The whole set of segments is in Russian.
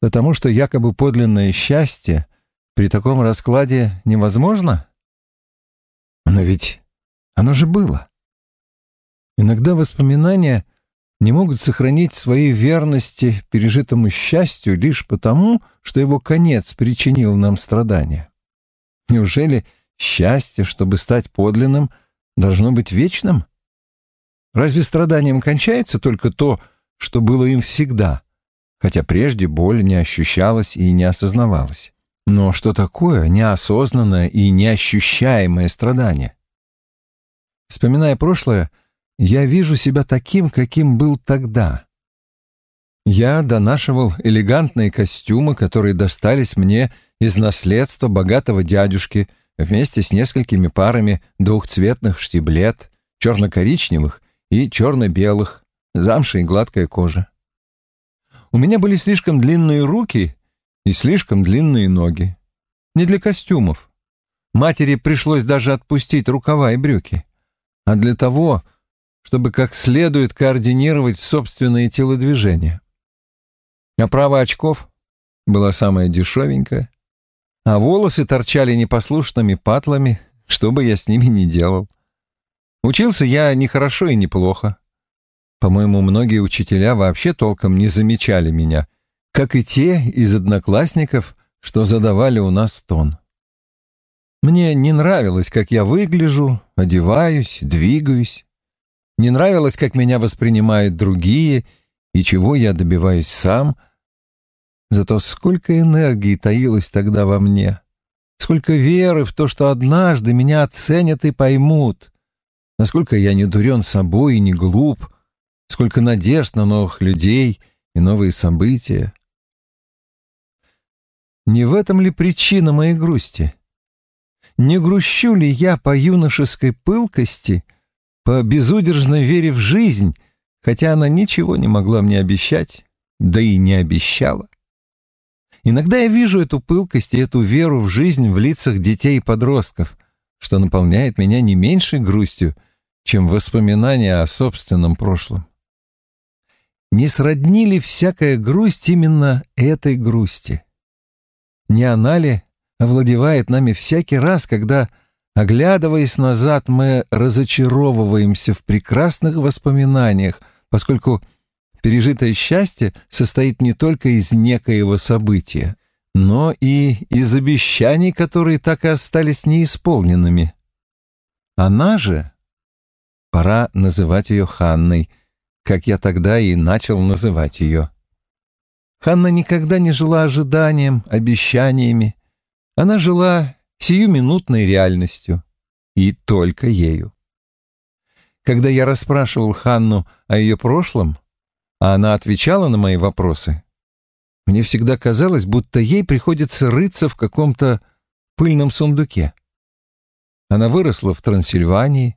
Потому что якобы подлинное счастье при таком раскладе невозможно? Но ведь оно же было. Иногда воспоминания не могут сохранить своей верности пережитому счастью лишь потому, что его конец причинил нам страдания. Неужели счастье, чтобы стать подлинным, должно быть вечным? Разве страданием кончается только то, что было им всегда, хотя прежде боль не ощущалась и не осознавалась? Но что такое неосознанное и неощущаемое страдание? Вспоминая прошлое, я вижу себя таким, каким был тогда. Я донашивал элегантные костюмы, которые достались мне из наследства богатого дядюшки вместе с несколькими парами двухцветных штиблет, черно-коричневых и черно-белых, замша и гладкая кожа. У меня были слишком длинные руки и слишком длинные ноги. Не для костюмов. Матери пришлось даже отпустить рукава и брюки. А для того, чтобы как следует координировать собственные телодвижения. Оправа очков была самая дешевенькая, а волосы торчали непослушными патлами, что бы я с ними ни делал. Учился я не хорошо и не плохо. По-моему, многие учителя вообще толком не замечали меня, как и те из одноклассников, что задавали у нас тон. Мне не нравилось, как я выгляжу, одеваюсь, двигаюсь. Не нравилось, как меня воспринимают другие и чего я добиваюсь сам. Зато сколько энергии таилось тогда во мне, сколько веры в то, что однажды меня оценят и поймут, насколько я не дурен собой и не глуп, сколько надежд на новых людей и новые события. Не в этом ли причина моей грусти? Не грущу ли я по юношеской пылкости, по безудержной вере в жизнь, хотя она ничего не могла мне обещать, да и не обещала? Иногда я вижу эту пылкость и эту веру в жизнь в лицах детей и подростков, что наполняет меня не меньшей грустью, чем воспоминания о собственном прошлом. Не сродни ли всякая грусть именно этой грусти? Не она ли овладевает нами всякий раз, когда, оглядываясь назад, мы разочаровываемся в прекрасных воспоминаниях, поскольку пережитое счастье состоит не только из некоего события, но и из обещаний, которые так и остались неисполненными. Она же, пора называть ее Ханной, как я тогда и начал называть ее. Ханна никогда не жила ожиданием, обещаниями. Она жила сиюминутной реальностью. И только ею. Когда я расспрашивал Ханну о ее прошлом, а она отвечала на мои вопросы, мне всегда казалось, будто ей приходится рыться в каком-то пыльном сундуке. Она выросла в Трансильвании,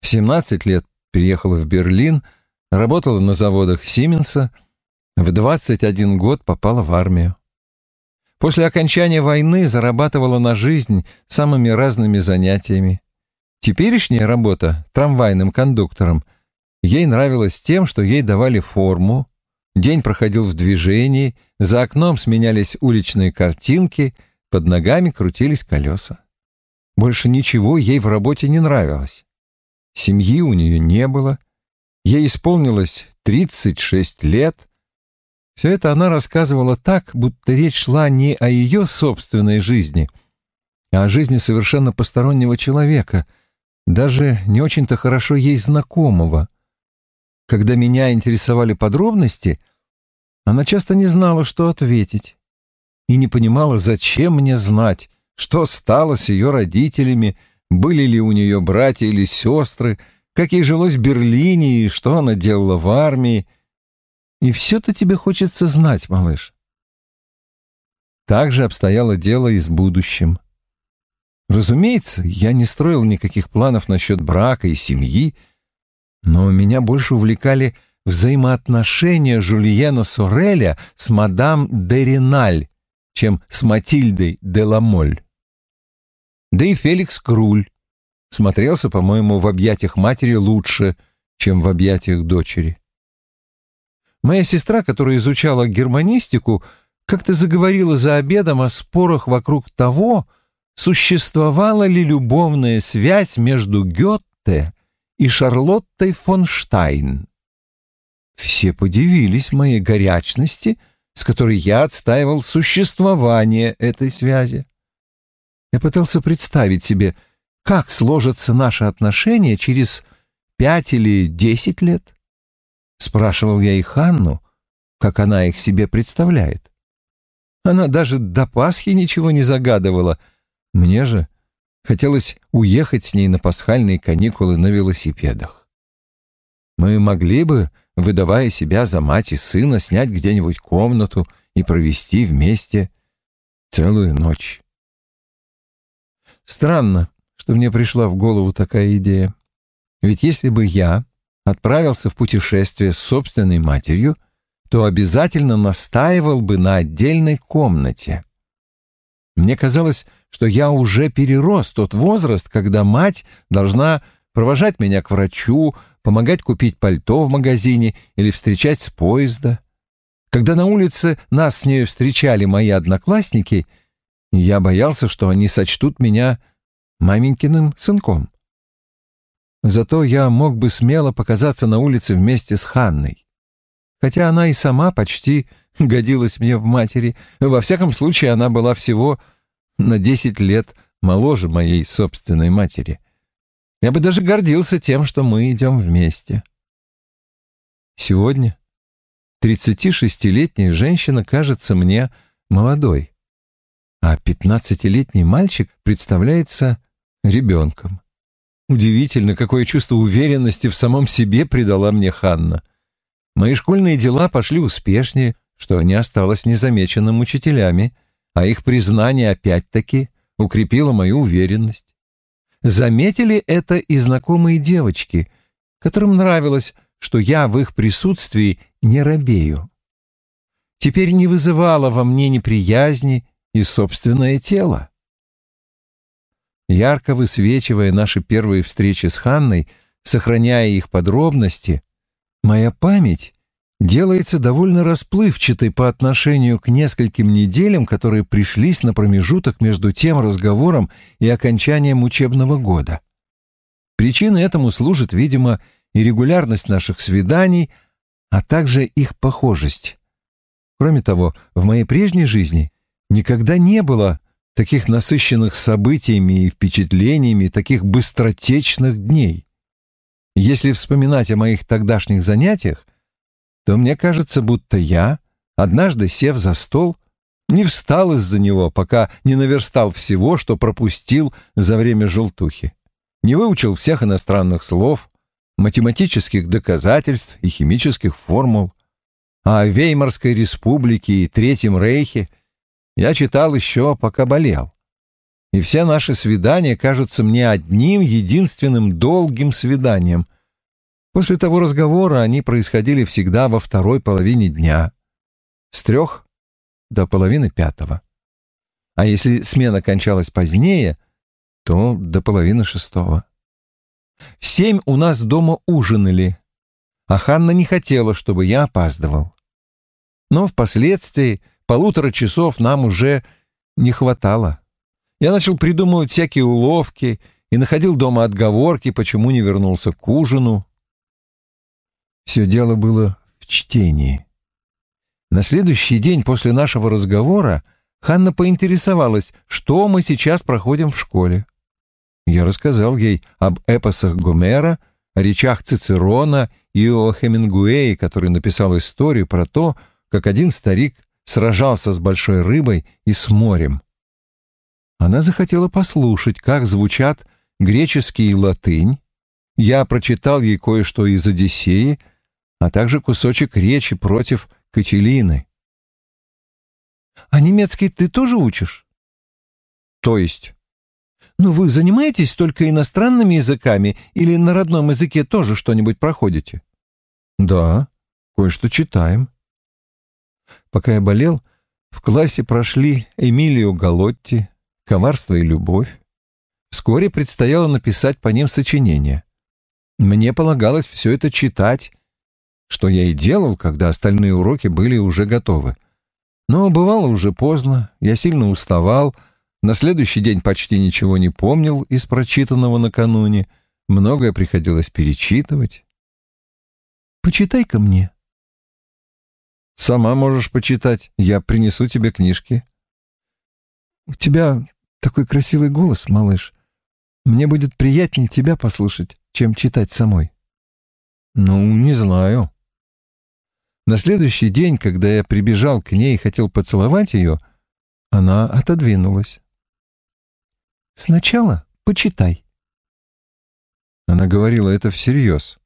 в 17 лет переехала в Берлин, работала на заводах Сименса — в 21 год попала в армию. После окончания войны зарабатывала на жизнь самыми разными занятиями. Теперешняя работа трамвайным кондуктором ей нравилась тем, что ей давали форму, день проходил в движении, за окном сменялись уличные картинки, под ногами крутились колеса. Больше ничего ей в работе не нравилось. Семьи у нее не было. Ей исполнилось 36 лет — все это она рассказывала так, будто речь шла не о ее собственной жизни, а о жизни совершенно постороннего человека, даже не очень-то хорошо ей знакомого. Когда меня интересовали подробности, она часто не знала, что ответить, и не понимала, зачем мне знать, что стало с ее родителями, были ли у нее братья или сестры, как ей жилось в Берлине и что она делала в армии, и все-то тебе хочется знать, малыш. Так же обстояло дело и с будущим. Разумеется, я не строил никаких планов насчет брака и семьи, но меня больше увлекали взаимоотношения Жульена Сореля с мадам де Реналь, чем с Матильдой де Ламоль. Да и Феликс Круль смотрелся, по-моему, в объятиях матери лучше, чем в объятиях дочери. Моя сестра, которая изучала германистику, как ты заговорила за обедом о спорах вокруг того, существовала ли любовная связь между Гетте и Шарлоттой фон Штайн. Все подивились моей горячности, с которой я отстаивал существование этой связи. Я пытался представить себе, как сложатся наши отношения через пять или десять лет. Спрашивал я и Ханну, как она их себе представляет. Она даже до Пасхи ничего не загадывала. Мне же хотелось уехать с ней на пасхальные каникулы на велосипедах. Мы могли бы выдавая себя за мать и сына, снять где-нибудь комнату и провести вместе целую ночь. Странно, что мне пришла в голову такая идея. Ведь если бы я отправился в путешествие с собственной матерью, то обязательно настаивал бы на отдельной комнате. Мне казалось, что я уже перерос тот возраст, когда мать должна провожать меня к врачу, помогать купить пальто в магазине или встречать с поезда. Когда на улице нас с нею встречали мои одноклассники, я боялся, что они сочтут меня маменькиным сынком. Зато я мог бы смело показаться на улице вместе с Ханной. Хотя она и сама почти годилась мне в матери. Во всяком случае, она была всего на десять лет моложе моей собственной матери. Я бы даже гордился тем, что мы идем вместе. Сегодня 36-летняя женщина кажется мне молодой, а 15-летний мальчик представляется ребенком. Удивительно, какое чувство уверенности в самом себе придала мне Ханна. Мои школьные дела пошли успешнее, что не осталось незамеченным учителями, а их признание опять-таки укрепило мою уверенность. Заметили это и знакомые девочки, которым нравилось, что я в их присутствии не робею. Теперь не вызывало во мне неприязни и собственное тело. Ярко высвечивая наши первые встречи с Ханной, сохраняя их подробности, моя память делается довольно расплывчатой по отношению к нескольким неделям, которые пришлись на промежуток между тем разговором и окончанием учебного года. Причиной этому служит, видимо, и регулярность наших свиданий, а также их похожесть. Кроме того, в моей прежней жизни никогда не было таких насыщенных событиями и впечатлениями, таких быстротечных дней. Если вспоминать о моих тогдашних занятиях, то мне кажется, будто я, однажды сев за стол, не встал из-за него, пока не наверстал всего, что пропустил за время желтухи. Не выучил всех иностранных слов, математических доказательств и химических формул. А о Веймарской республике и Третьем Рейхе я читал еще, пока болел. И все наши свидания кажутся мне одним единственным долгим свиданием, После того разговора они происходили всегда во второй половине дня, с трех до половины пятого. А если смена кончалась позднее, то до половины шестого. В семь у нас дома ужинали, а Ханна не хотела, чтобы я опаздывал. Но впоследствии полутора часов нам уже не хватало. Я начал придумывать всякие уловки и находил дома отговорки, почему не вернулся к ужину. Все дело было в чтении. На следующий день после нашего разговора Ханна поинтересовалась, что мы сейчас проходим в школе. Я рассказал ей об эпосах Гомера, о речах Цицерона и о Хемингуэе, который написал историю про то, как один старик сражался с большой рыбой и с морем. Она захотела послушать, как звучат греческий и латынь. Я прочитал ей кое-что из «Одиссеи», а также кусочек речи против Кателины. «А немецкий ты тоже учишь?» «То есть?» «Ну, вы занимаетесь только иностранными языками или на родном языке тоже что-нибудь проходите?» «Да, кое-что читаем». Пока я болел, в классе прошли Эмилио Галотти, «Коварство и любовь». Вскоре предстояло написать по ним сочинение. Мне полагалось все это читать что я и делал, когда остальные уроки были уже готовы. Но бывало уже поздно, я сильно уставал, на следующий день почти ничего не помнил из прочитанного накануне, многое приходилось перечитывать. «Почитай-ка мне». «Сама можешь почитать, я принесу тебе книжки». «У тебя такой красивый голос, малыш. Мне будет приятнее тебя послушать, чем читать самой». «Ну, не знаю». На следующий день, когда я прибежал к ней и хотел поцеловать ее, она отодвинулась. «Сначала почитай». Она говорила это всерьез.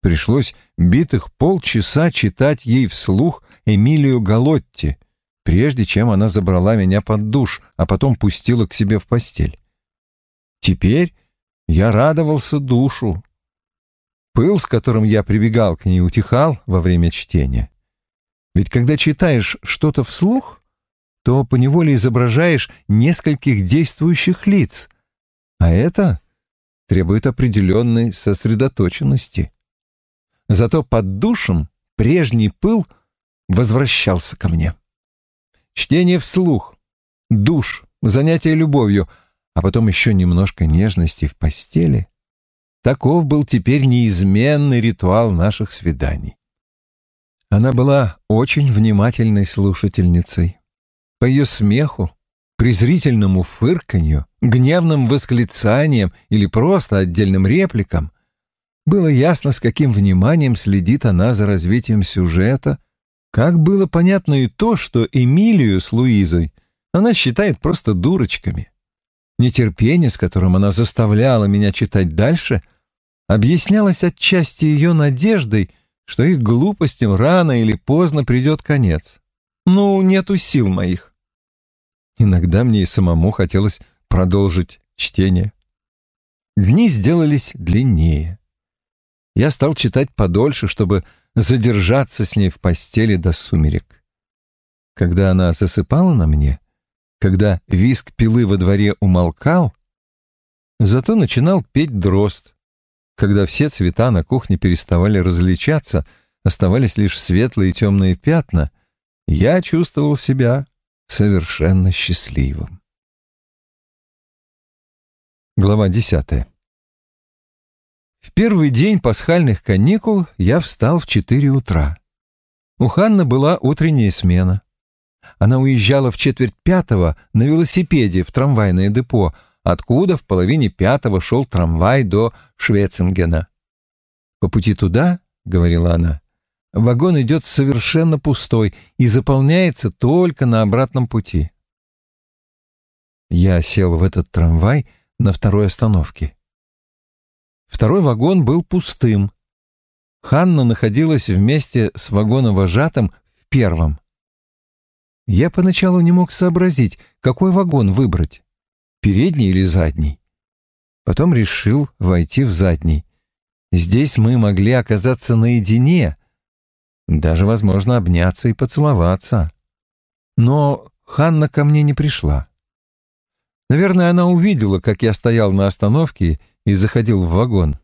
Пришлось битых полчаса читать ей вслух Эмилию Галотти, прежде чем она забрала меня под душ, а потом пустила к себе в постель. Теперь я радовался душу. Пыл, с которым я прибегал к ней, утихал во время чтения. Ведь когда читаешь что-то вслух, то поневоле изображаешь нескольких действующих лиц, а это требует определенной сосредоточенности. Зато под душем прежний пыл возвращался ко мне. Чтение вслух, душ, занятие любовью, а потом еще немножко нежности в постели. Таков был теперь неизменный ритуал наших свиданий. Она была очень внимательной слушательницей. По ее смеху, презрительному фырканью, гневным восклицаниям или просто отдельным репликам было ясно, с каким вниманием следит она за развитием сюжета, как было понятно и то, что Эмилию с Луизой она считает просто дурочками. Нетерпение, с которым она заставляла меня читать дальше, объяснялось отчасти ее надеждой, что их глупостям рано или поздно придет конец. Ну, нету сил моих. Иногда мне и самому хотелось продолжить чтение. Дни сделались длиннее я стал читать подольше, чтобы задержаться с ней в постели до сумерек. Когда она засыпала на мне, когда виск пилы во дворе умолкал, зато начинал петь дрозд. Когда все цвета на кухне переставали различаться, оставались лишь светлые и темные пятна, я чувствовал себя совершенно счастливым. Глава десятая первый день пасхальных каникул я встал в четыре утра. У Ханны была утренняя смена. Она уезжала в четверть пятого на велосипеде в трамвайное депо, откуда в половине пятого шел трамвай до Швецингена. «По пути туда, — говорила она, — вагон идет совершенно пустой и заполняется только на обратном пути». Я сел в этот трамвай на второй остановке. Второй вагон был пустым. Ханна находилась вместе с вагоновожатым в первом. Я поначалу не мог сообразить, какой вагон выбрать, передний или задний. Потом решил войти в задний. Здесь мы могли оказаться наедине, даже, возможно, обняться и поцеловаться. Но Ханна ко мне не пришла. Наверное, она увидела, как я стоял на остановке и заходил в вагон.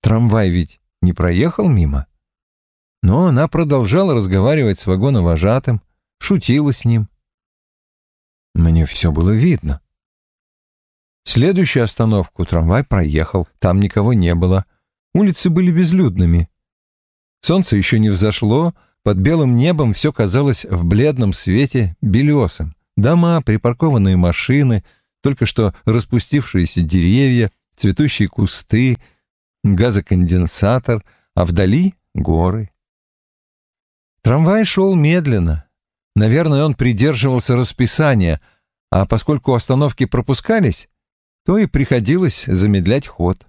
Трамвай ведь не проехал мимо. Но она продолжала разговаривать с вагоновожатым, шутила с ним. Мне все было видно. Следующую остановку трамвай проехал, там никого не было. Улицы были безлюдными. Солнце еще не взошло, под белым небом все казалось в бледном свете белесым. Дома, припаркованные машины, только что распустившиеся деревья, цветущие кусты, газоконденсатор, а вдали — горы. Трамвай шел медленно. Наверное, он придерживался расписания, а поскольку остановки пропускались, то и приходилось замедлять ход.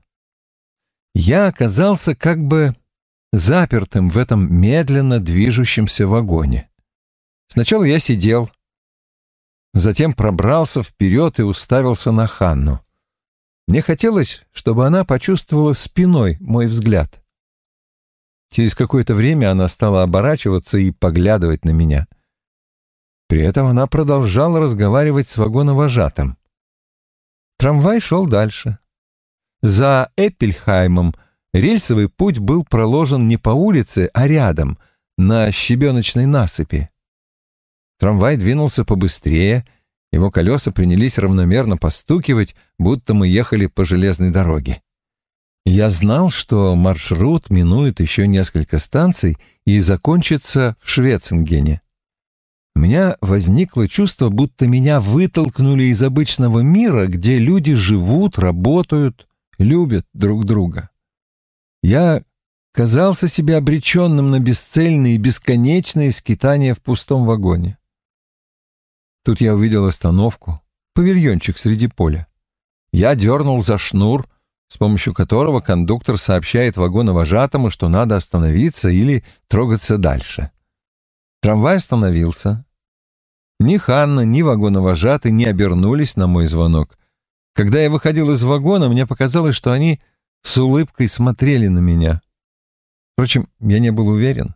Я оказался как бы запертым в этом медленно движущемся вагоне. Сначала я сидел, затем пробрался вперед и уставился на Ханну. Мне хотелось, чтобы она почувствовала спиной мой взгляд. Через какое-то время она стала оборачиваться и поглядывать на меня. При этом она продолжала разговаривать с вагоновожатым. Трамвай шел дальше. За Эппельхаймом рельсовый путь был проложен не по улице, а рядом, на щебеночной насыпи. Трамвай двинулся побыстрее, его колеса принялись равномерно постукивать, будто мы ехали по железной дороге. Я знал, что маршрут минует еще несколько станций и закончится в Швецингене. У меня возникло чувство, будто меня вытолкнули из обычного мира, где люди живут, работают, любят друг друга. Я казался себе обреченным на бесцельные и бесконечные скитания в пустом вагоне. Тут я увидел остановку, павильончик среди поля. Я дернул за шнур, с помощью которого кондуктор сообщает вагоновожатому, что надо остановиться или трогаться дальше. Трамвай остановился. Ни Ханна, ни вагоновожатый не обернулись на мой звонок. Когда я выходил из вагона, мне показалось, что они с улыбкой смотрели на меня. Впрочем, я не был уверен.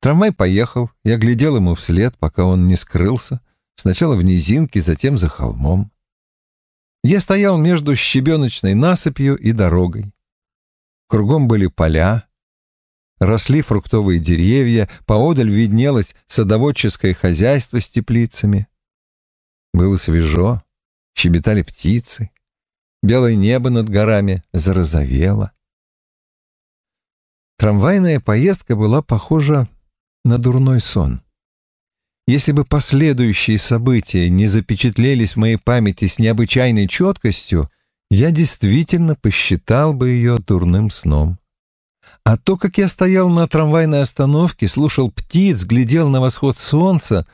Трамвай поехал, я глядел ему вслед, пока он не скрылся, сначала в низинке, затем за холмом. Я стоял между щебеночной насыпью и дорогой. Кругом были поля, росли фруктовые деревья, поодаль виднелось садоводческое хозяйство с теплицами. Было свежо, щебетали птицы, белое небо над горами зарозовело. Трамвайная поездка была похожа на дурной сон. Если бы последующие события не запечатлелись в моей памяти с необычайной четкостью, я действительно посчитал бы ее дурным сном. А то, как я стоял на трамвайной остановке, слушал птиц, глядел на восход солнца,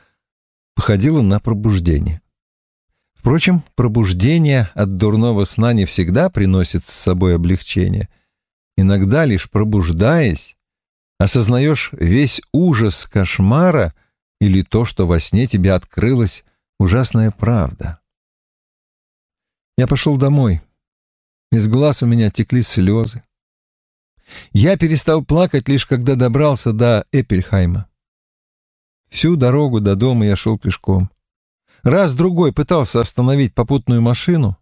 походило на пробуждение. Впрочем, пробуждение от дурного сна не всегда приносит с собой облегчение. Иногда, лишь пробуждаясь, осознаешь весь ужас кошмара или то, что во сне тебе открылась ужасная правда. Я пошел домой. Из глаз у меня текли слезы. Я перестал плакать лишь когда добрался до Эппельхайма. Всю дорогу до дома я шел пешком. Раз-другой пытался остановить попутную машину.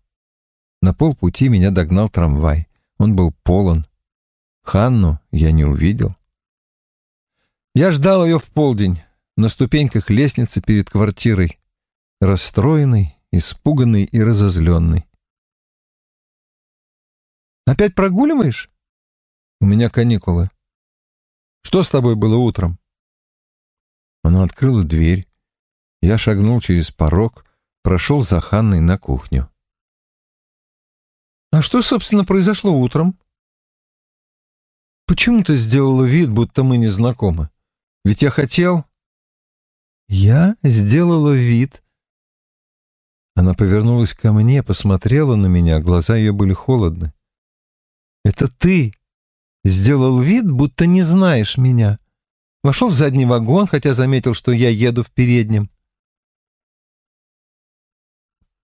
На полпути меня догнал трамвай. Он был полон. Ханну я не увидел. Я ждал ее в полдень на ступеньках лестницы перед квартирой, расстроенный, испуганный и разозленный. «Опять прогуливаешь?» У меня каникулы. Что с тобой было утром? Она открыла дверь. Я шагнул через порог, прошел за Ханной на кухню. А что, собственно, произошло утром? Почему ты сделала вид, будто мы не знакомы? Ведь я хотел... Я сделала вид. Она повернулась ко мне, посмотрела на меня, глаза ее были холодны. Это ты Сделал вид, будто не знаешь меня. Вошел в задний вагон, хотя заметил, что я еду в переднем.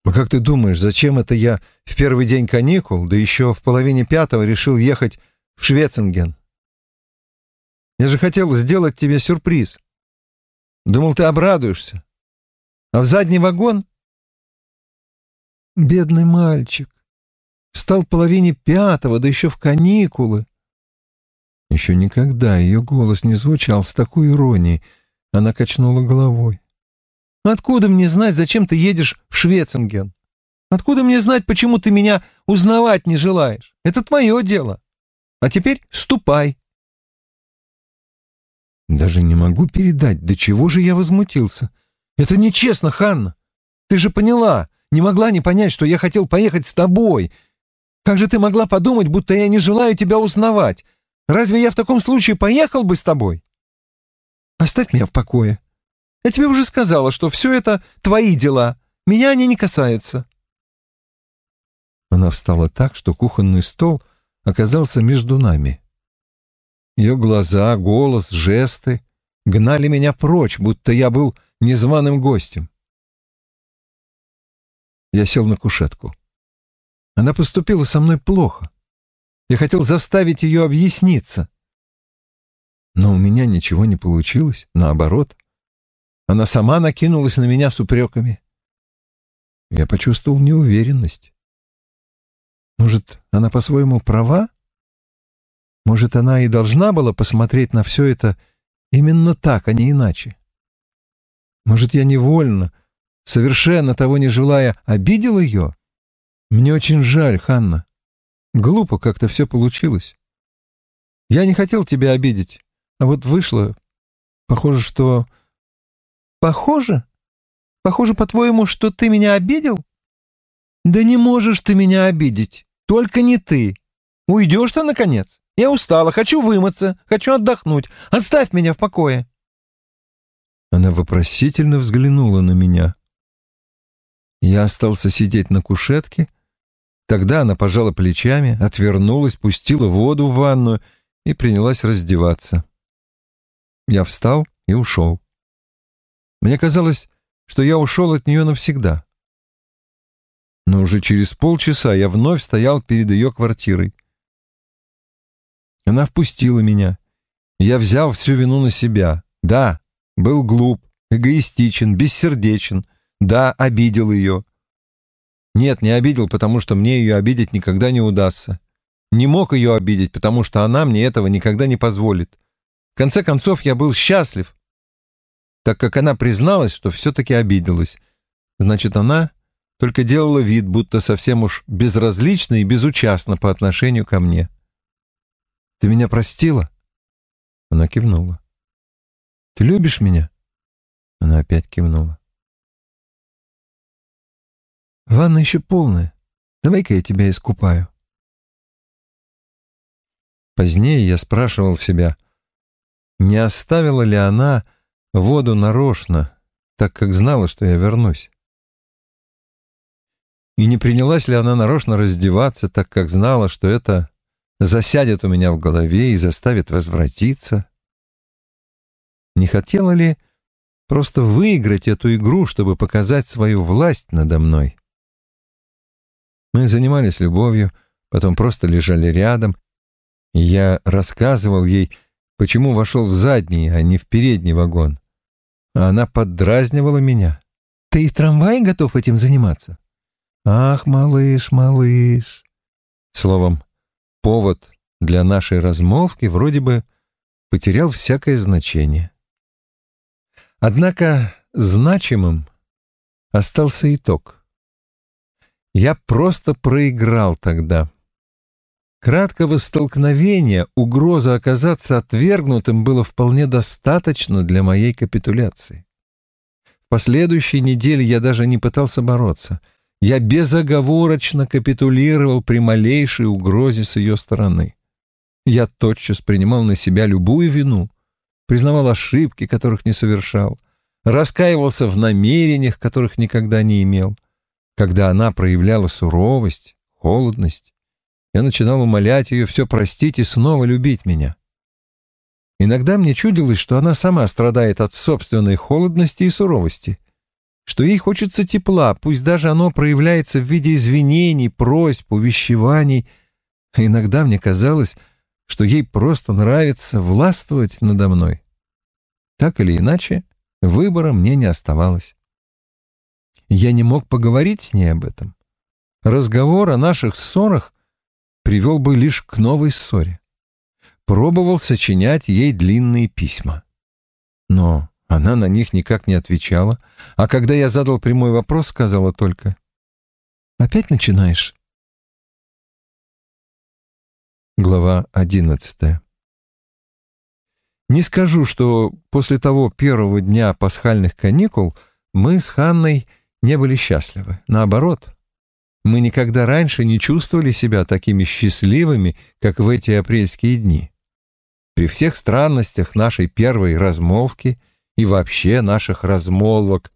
А как ты думаешь, зачем это я в первый день каникул, да еще в половине пятого решил ехать в Швецинген? Я же хотел сделать тебе сюрприз. Думал, ты обрадуешься. А в задний вагон? Бедный мальчик. Встал в половине пятого, да еще в каникулы. Еще никогда ее голос не звучал с такой иронией. Она качнула головой. «Откуда мне знать, зачем ты едешь в Швецинген? Откуда мне знать, почему ты меня узнавать не желаешь? Это твое дело. А теперь ступай». Даже не могу передать, до чего же я возмутился. Это нечестно, Ханна. Ты же поняла, не могла не понять, что я хотел поехать с тобой. Как же ты могла подумать, будто я не желаю тебя узнавать? Разве я в таком случае поехал бы с тобой? Оставь меня в покое. Я тебе уже сказала, что все это твои дела. Меня они не касаются. Она встала так, что кухонный стол оказался между нами. Ее глаза, голос, жесты гнали меня прочь, будто я был незваным гостем. Я сел на кушетку. Она поступила со мной плохо. Я хотел заставить ее объясниться. Но у меня ничего не получилось, наоборот. Она сама накинулась на меня с упреками. Я почувствовал неуверенность. Может, она по-своему права? Может, она и должна была посмотреть на все это именно так, а не иначе? Может, я невольно, совершенно того не желая, обидел ее? Мне очень жаль, Ханна. Глупо как-то все получилось. Я не хотел тебя обидеть, а вот вышло. Похоже, что... Похоже? Похоже, по-твоему, что ты меня обидел? Да не можешь ты меня обидеть. Только не ты. Уйдешь ты, наконец? Я устала, хочу вымыться, хочу отдохнуть. Оставь меня в покое. Она вопросительно взглянула на меня. Я остался сидеть на кушетке. Тогда она пожала плечами, отвернулась, пустила воду в ванную и принялась раздеваться. Я встал и ушел. Мне казалось, что я ушел от нее навсегда. Но уже через полчаса я вновь стоял перед ее квартирой. Она впустила меня. Я взял всю вину на себя. Да, был глуп, эгоистичен, бессердечен. Да, обидел ее. Нет, не обидел, потому что мне ее обидеть никогда не удастся. Не мог ее обидеть, потому что она мне этого никогда не позволит. В конце концов, я был счастлив, так как она призналась, что все-таки обиделась. Значит, она только делала вид, будто совсем уж безразлична и безучастна по отношению ко мне. «Ты меня простила?» Она кивнула. «Ты любишь меня?» Она опять кивнула. «Ванна еще полная. Давай-ка я тебя искупаю». Позднее я спрашивал себя, не оставила ли она воду нарочно, так как знала, что я вернусь. И не принялась ли она нарочно раздеваться, так как знала, что это засядет у меня в голове и заставит возвратиться? Не хотела ли просто выиграть эту игру, чтобы показать свою власть надо мной? Мы занимались любовью, потом просто лежали рядом, и я рассказывал ей, почему вошел в задний, а не в передний вагон. А она поддразнивала меня. «Ты и в трамвае готов этим заниматься?» «Ах, малыш, малыш!» Словом, повод для нашей размолвки вроде бы потерял всякое значение. Однако значимым остался итог. Я просто проиграл тогда. Краткого столкновения, угроза оказаться отвергнутым было вполне достаточно для моей капитуляции. В последующей неделе я даже не пытался бороться. Я безоговорочно капитулировал при малейшей угрозе с ее стороны. Я тотчас принимал на себя любую вину, признавал ошибки, которых не совершал, раскаивался в намерениях, которых никогда не имел. Когда она проявляла суровость, холодность, я начинал умолять ее все простить и снова любить меня. Иногда мне чудилось, что она сама страдает от собственной холодности и суровости, что ей хочется тепла, пусть даже оно проявляется в виде извинений, просьб, увещеваний. Иногда мне казалось, что ей просто нравится властвовать надо мной. Так или иначе, выбора мне не оставалось. Я не мог поговорить с ней об этом. Разговор о наших ссорах привел бы лишь к новой ссоре. Пробовал сочинять ей длинные письма. Но она на них никак не отвечала, а когда я задал прямой вопрос, сказала только «Опять начинаешь?» Глава одиннадцатая Не скажу, что после того первого дня пасхальных каникул мы с Ханной не были счастливы. Наоборот, мы никогда раньше не чувствовали себя такими счастливыми, как в эти апрельские дни. При всех странностях нашей первой размолвки и вообще наших размолвок,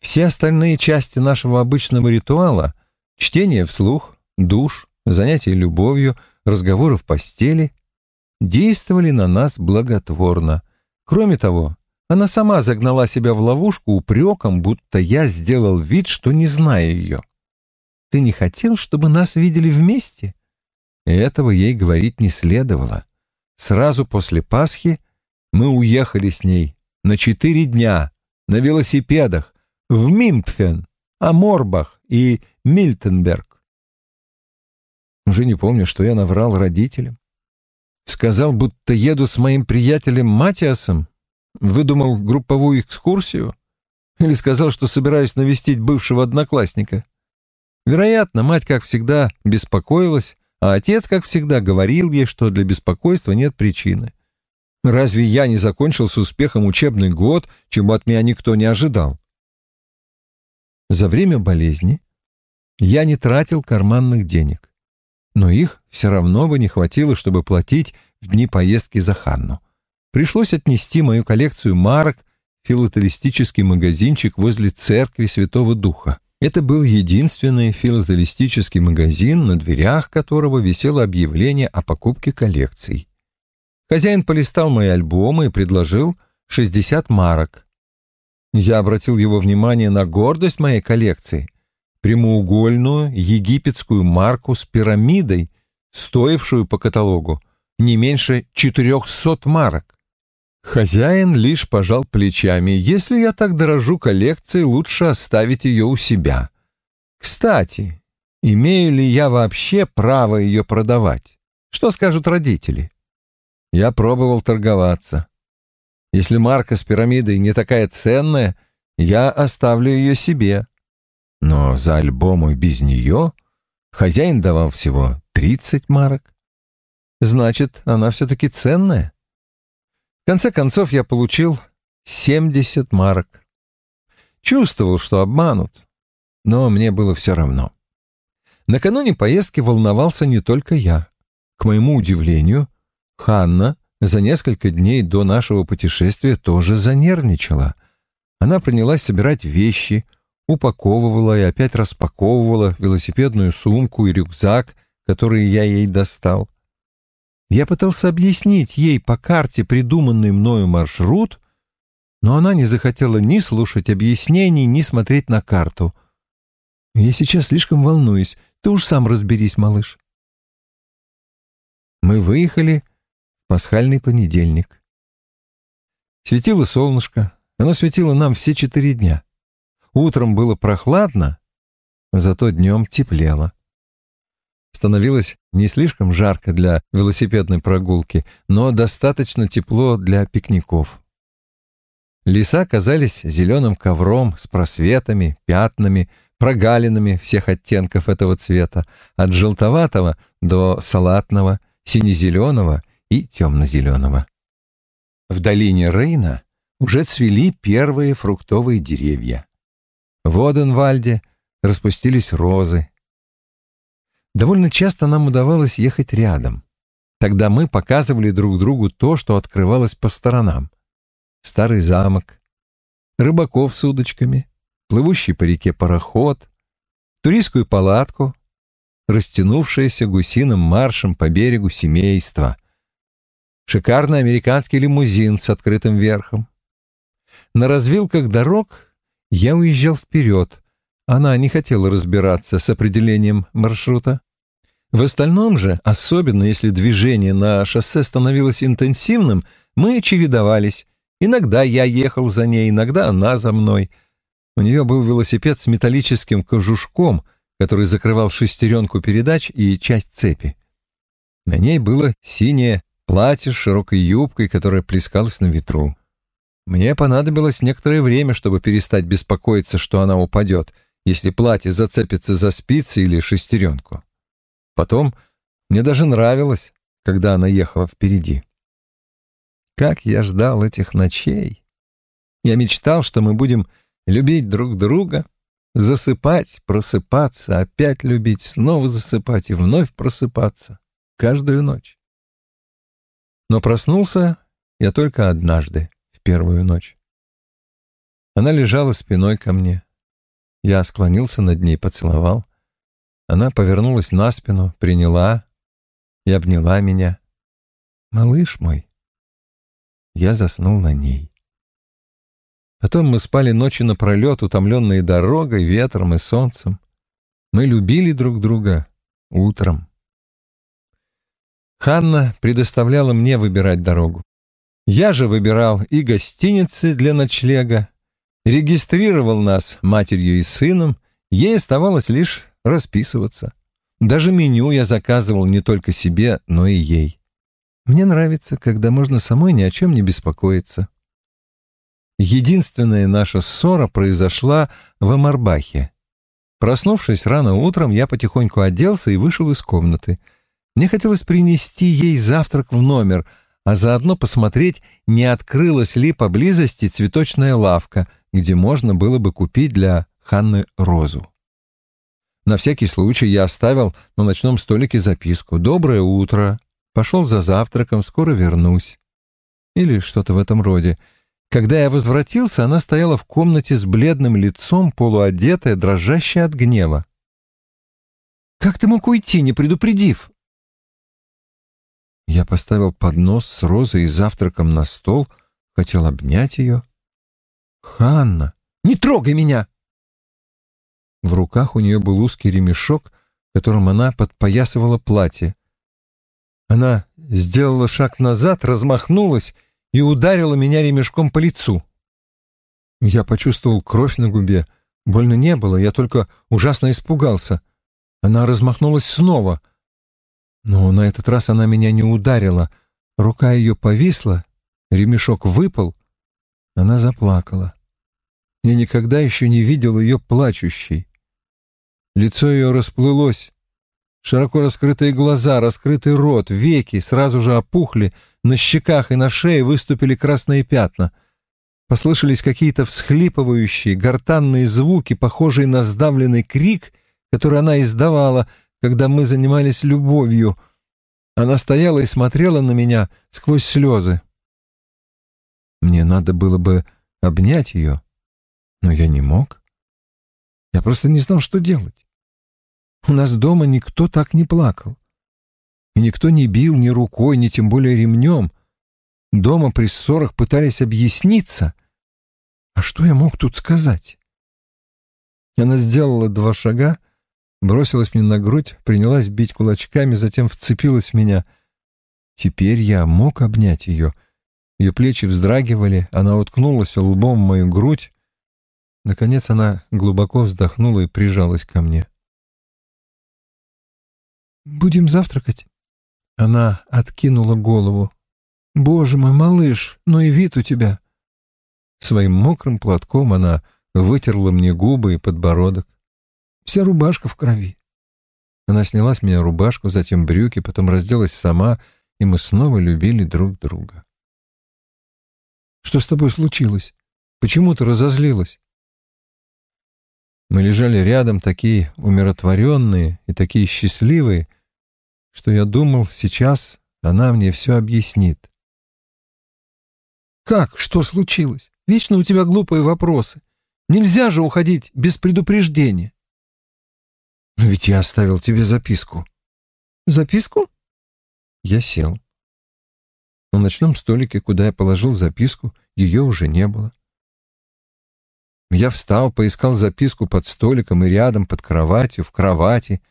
все остальные части нашего обычного ритуала — чтение вслух, душ, занятия любовью, разговоры в постели — действовали на нас благотворно. Кроме того, она сама загнала себя в ловушку упреком, будто я сделал вид, что не знаю ее. Ты не хотел, чтобы нас видели вместе?» Этого ей говорить не следовало. Сразу после Пасхи мы уехали с ней на четыре дня на велосипедах в Мимпфен, Аморбах и Мильтенберг. Уже не помню, что я наврал родителям. Сказал, будто еду с моим приятелем Матиасом, выдумал групповую экскурсию, Или сказал, что собираюсь навестить бывшего одноклассника. Вероятно, мать, как всегда, беспокоилась, а отец, как всегда, говорил ей, что для беспокойства нет причины. Разве я не закончил с успехом учебный год, чему от меня никто не ожидал? За время болезни я не тратил карманных денег, но их все равно бы не хватило, чтобы платить в дни поездки за Ханну. Пришлось отнести мою коллекцию марок в филателистический магазинчик возле церкви Святого Духа. Это был единственный филателистический магазин, на дверях которого висело объявление о покупке коллекций. Хозяин полистал мои альбомы и предложил 60 марок. Я обратил его внимание на гордость моей коллекции — прямоугольную египетскую марку с пирамидой, стоившую по каталогу не меньше 400 марок. Хозяин лишь пожал плечами. Если я так дорожу коллекцией, лучше оставить ее у себя. Кстати, имею ли я вообще право ее продавать? Что скажут родители? Я пробовал торговаться. Если марка с пирамидой не такая ценная, я оставлю ее себе. Но за альбомы без нее хозяин давал всего 30 марок. Значит, она все-таки ценная. В конце концов, я получил 70 марок. Чувствовал, что обманут, но мне было все равно. Накануне поездки волновался не только я. К моему удивлению, Ханна за несколько дней до нашего путешествия тоже занервничала. Она принялась собирать вещи, упаковывала и опять распаковывала велосипедную сумку и рюкзак, которые я ей достал. Я пытался объяснить ей по карте придуманный мною маршрут, но она не захотела ни слушать объяснений, ни смотреть на карту. Я сейчас слишком волнуюсь. Ты уж сам разберись, малыш. Мы выехали пасхальный понедельник. Светило солнышко. Оно светило нам все четыре дня. Утром было прохладно, зато днем теплело. Становилось не слишком жарко для велосипедной прогулки, но достаточно тепло для пикников. Леса казались зеленым ковром с просветами, пятнами, прогалинами всех оттенков этого цвета, от желтоватого до салатного, сине-зеленого и темно-зеленого. В долине Рейна уже цвели первые фруктовые деревья. В Оденвальде распустились розы, Довольно часто нам удавалось ехать рядом. Тогда мы показывали друг другу то, что открывалось по сторонам. Старый замок, рыбаков с удочками, плывущий по реке пароход, туристскую палатку, растянувшееся гусиным маршем по берегу семейства, шикарный американский лимузин с открытым верхом. На развилках дорог я уезжал вперед, она не хотела разбираться с определением маршрута. В остальном же, особенно если движение на шоссе становилось интенсивным, мы чередовались. Иногда я ехал за ней, иногда она за мной. У нее был велосипед с металлическим кожушком, который закрывал шестеренку передач и часть цепи. На ней было синее платье с широкой юбкой, которое плескалось на ветру. Мне понадобилось некоторое время, чтобы перестать беспокоиться, что она упадет, если платье зацепится за спицы или шестеренку. Потом мне даже нравилось, когда она ехала впереди. Как я ждал этих ночей! Я мечтал, что мы будем любить друг друга, засыпать, просыпаться, опять любить, снова засыпать и вновь просыпаться каждую ночь. Но проснулся я только однажды, в первую ночь. Она лежала спиной ко мне. Я склонился над ней, поцеловал. Она повернулась на спину, приняла и обняла меня. «Малыш мой!» Я заснул на ней. Потом мы спали ночи напролет, утомленные дорогой, ветром и солнцем. Мы любили друг друга утром. Ханна предоставляла мне выбирать дорогу. Я же выбирал и гостиницы для ночлега, регистрировал нас матерью и сыном, ей оставалось лишь расписываться. Даже меню я заказывал не только себе, но и ей. Мне нравится, когда можно самой ни о чем не беспокоиться. Единственная наша ссора произошла в Эмарбахе. Проснувшись рано утром, я потихоньку оделся и вышел из комнаты. Мне хотелось принести ей завтрак в номер, а заодно посмотреть, не открылась ли поблизости цветочная лавка, где можно было бы купить для Ханны розу. На всякий случай я оставил на ночном столике записку «Доброе утро. Пошел за завтраком, скоро вернусь». Или что-то в этом роде. Когда я возвратился, она стояла в комнате с бледным лицом, полуодетая, дрожащая от гнева. «Как ты мог уйти, не предупредив?» Я поставил поднос с розой и завтраком на стол, хотел обнять ее. «Ханна, не трогай меня!» В руках у нее был узкий ремешок, которым она подпоясывала платье. Она сделала шаг назад, размахнулась и ударила меня ремешком по лицу. Я почувствовал кровь на губе. Больно не было, я только ужасно испугался. Она размахнулась снова. Но на этот раз она меня не ударила. Рука ее повисла, ремешок выпал. Она заплакала. Я никогда еще не видел ее плачущей. Лицо ее расплылось. Широко раскрытые глаза, раскрытый рот, веки сразу же опухли, на щеках и на шее выступили красные пятна. Послышались какие-то всхлипывающие, гортанные звуки, похожие на сдавленный крик, который она издавала, когда мы занимались любовью. Она стояла и смотрела на меня сквозь слезы. Мне надо было бы обнять ее, но я не мог. Я просто не знал, что делать. У нас дома никто так не плакал. И никто не бил ни рукой, ни тем более ремнем. Дома при ссорах пытались объясниться. А что я мог тут сказать? Она сделала два шага, бросилась мне на грудь, принялась бить кулачками, затем вцепилась в меня. Теперь я мог обнять ее. Ее плечи вздрагивали, она уткнулась лбом в мою грудь. Наконец она глубоко вздохнула и прижалась ко мне. «Будем завтракать?» Она откинула голову. «Боже мой, малыш, ну и вид у тебя!» Своим мокрым платком она вытерла мне губы и подбородок. Вся рубашка в крови. Она сняла с меня рубашку, затем брюки, потом разделась сама, и мы снова любили друг друга. «Что с тобой случилось? Почему ты разозлилась?» Мы лежали рядом, такие умиротворенные и такие счастливые, что я думал, сейчас она мне все объяснит. «Как? Что случилось? Вечно у тебя глупые вопросы. Нельзя же уходить без предупреждения». «Но ведь я оставил тебе записку». «Записку?» Я сел. На ночном столике, куда я положил записку, ее уже не было. Я встал, поискал записку под столиком и рядом, под кроватью, в кровати.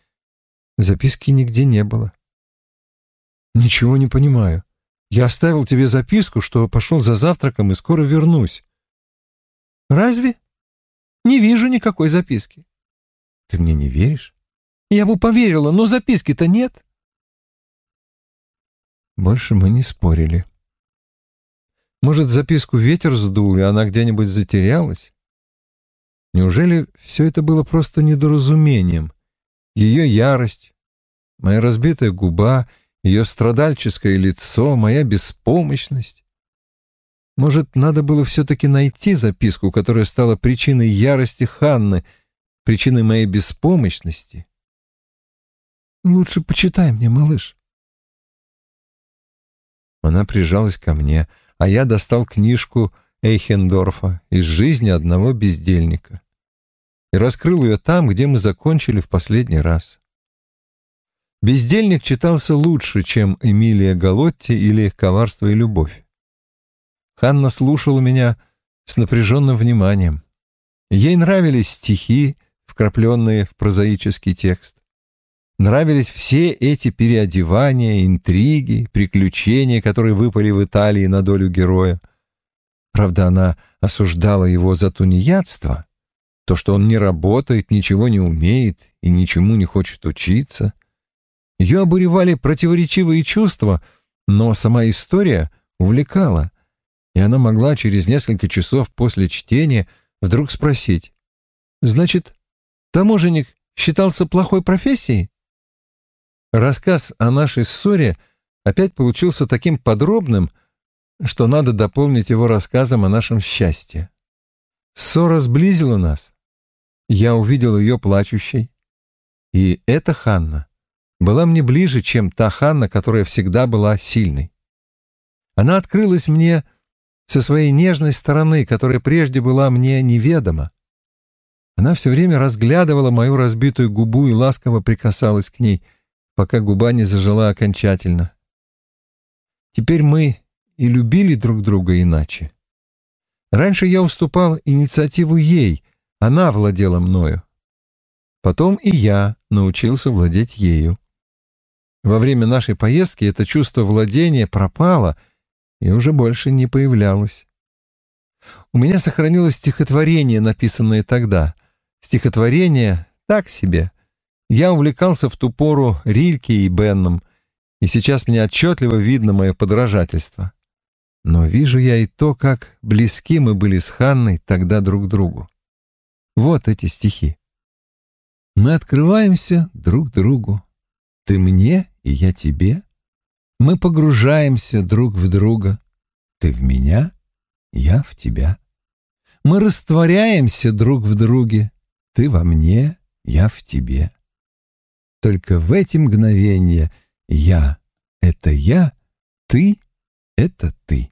Записки нигде не было. «Ничего не понимаю. Я оставил тебе записку, что пошел за завтраком и скоро вернусь». «Разве? Не вижу никакой записки». «Ты мне не веришь?» «Я бы поверила, но записки-то нет». Больше мы не спорили. Может, записку ветер сдул, и она где-нибудь затерялась? Неужели все это было просто недоразумением? Ее ярость, моя разбитая губа ее страдальческое лицо, моя беспомощность. Может, надо было все-таки найти записку, которая стала причиной ярости Ханны, причиной моей беспомощности? Лучше почитай мне, малыш. Она прижалась ко мне, а я достал книжку Эйхендорфа «Из жизни одного бездельника» и раскрыл ее там, где мы закончили в последний раз. Бездельник читался лучше, чем Эмилия Галотти или «Коварство и любовь». Ханна слушала меня с напряженным вниманием. Ей нравились стихи, вкрапленные в прозаический текст. Нравились все эти переодевания, интриги, приключения, которые выпали в Италии на долю героя. Правда, она осуждала его за тунеядство, то, что он не работает, ничего не умеет и ничему не хочет учиться — ее обуревали противоречивые чувства, но сама история увлекала. и она могла через несколько часов после чтения вдруг спросить, «Значит, таможенник считался плохой профессией?» Рассказ о нашей ссоре опять получился таким подробным, что надо дополнить его рассказом о нашем счастье. Ссора сблизила нас. Я увидел ее плачущей. И эта Ханна была мне ближе, чем та Ханна, которая всегда была сильной. Она открылась мне со своей нежной стороны, которая прежде была мне неведома. Она все время разглядывала мою разбитую губу и ласково прикасалась к ней, пока губа не зажила окончательно. Теперь мы и любили друг друга иначе. Раньше я уступал инициативу ей, она владела мною. Потом и я научился владеть ею. Во время нашей поездки это чувство владения пропало и уже больше не появлялось. У меня сохранилось стихотворение, написанное тогда. Стихотворение так себе. Я увлекался в ту пору Рильке и Бенном, и сейчас мне отчетливо видно мое подражательство. Но вижу я и то, как близки мы были с Ханной тогда друг другу. Вот эти стихи. Мы открываемся друг другу. Ты мне, и я тебе. Мы погружаемся друг в друга. Ты в меня, я в тебя. Мы растворяемся друг в друге. Ты во мне, я в тебе. Только в эти мгновения я — это я, ты — это ты.